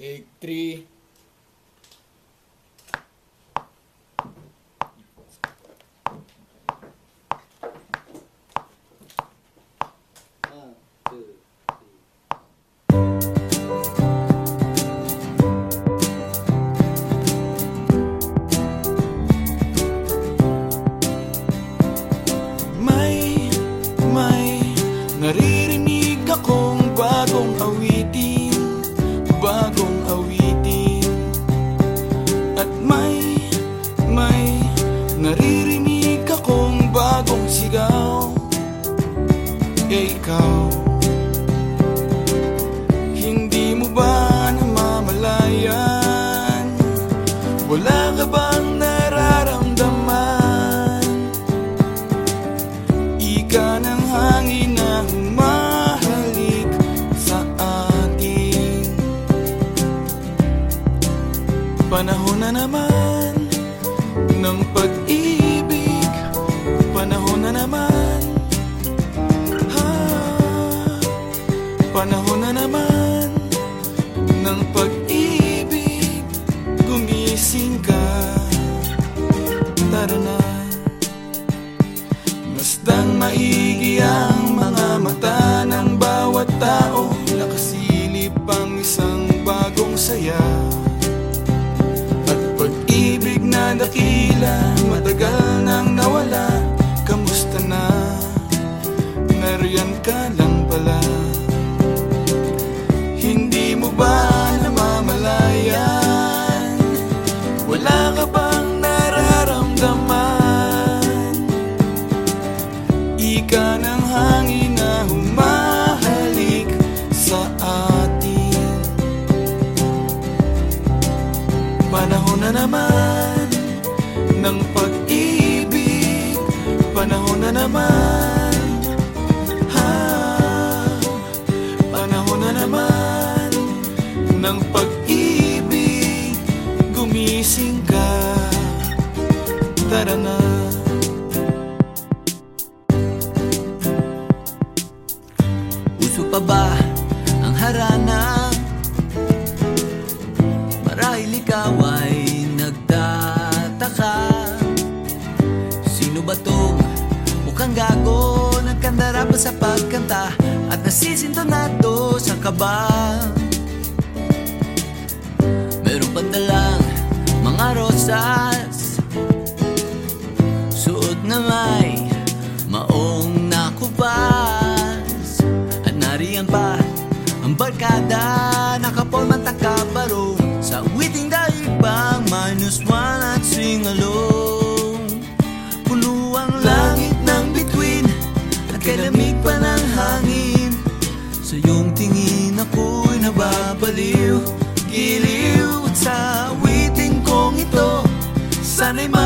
एक three May, may, naririnig E ikaw. Hindi mo ba namamalayan? Wala ka bang nararamdaman? Ika ng hangin na humahalik sa atin. Panahon na naman ng pag-ibig. Panahon na naman pag-ibig. Gumising ka. Tara na. Masdang maigi ang mga mata ng bawat tao. Nakasilip ang isang bagong saya. Pag-ibig na dakila Matagal nang nawala. Kamusta na? Nariyan ka lang ng pag-ibig. Panahon na naman. Ha, Panahon na naman ng pag-ibig. Gumising ka. Tara na. Uso pa ba ang harana? Marahil ikaw ay Sino ba tong mukhang gago Nagkandara pa sa pagkanta At nasisintonado sa kaba. Meron pang dalang mga rosas. Suot na may maong nakupas. At nariyan pa ang barkada Nakapolman takabarong Sa witing daigpang Minus one at sing along 泪，泪，洒，挥情共伊走，三枚马。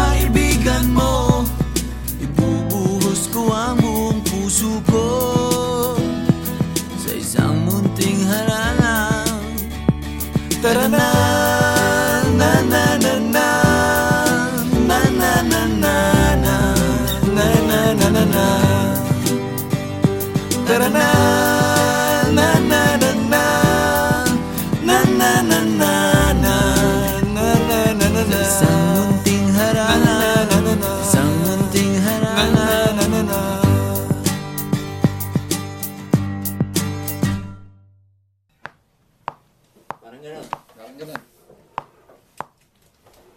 Parang gano'n. Parang ganun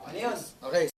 Ano? Okay,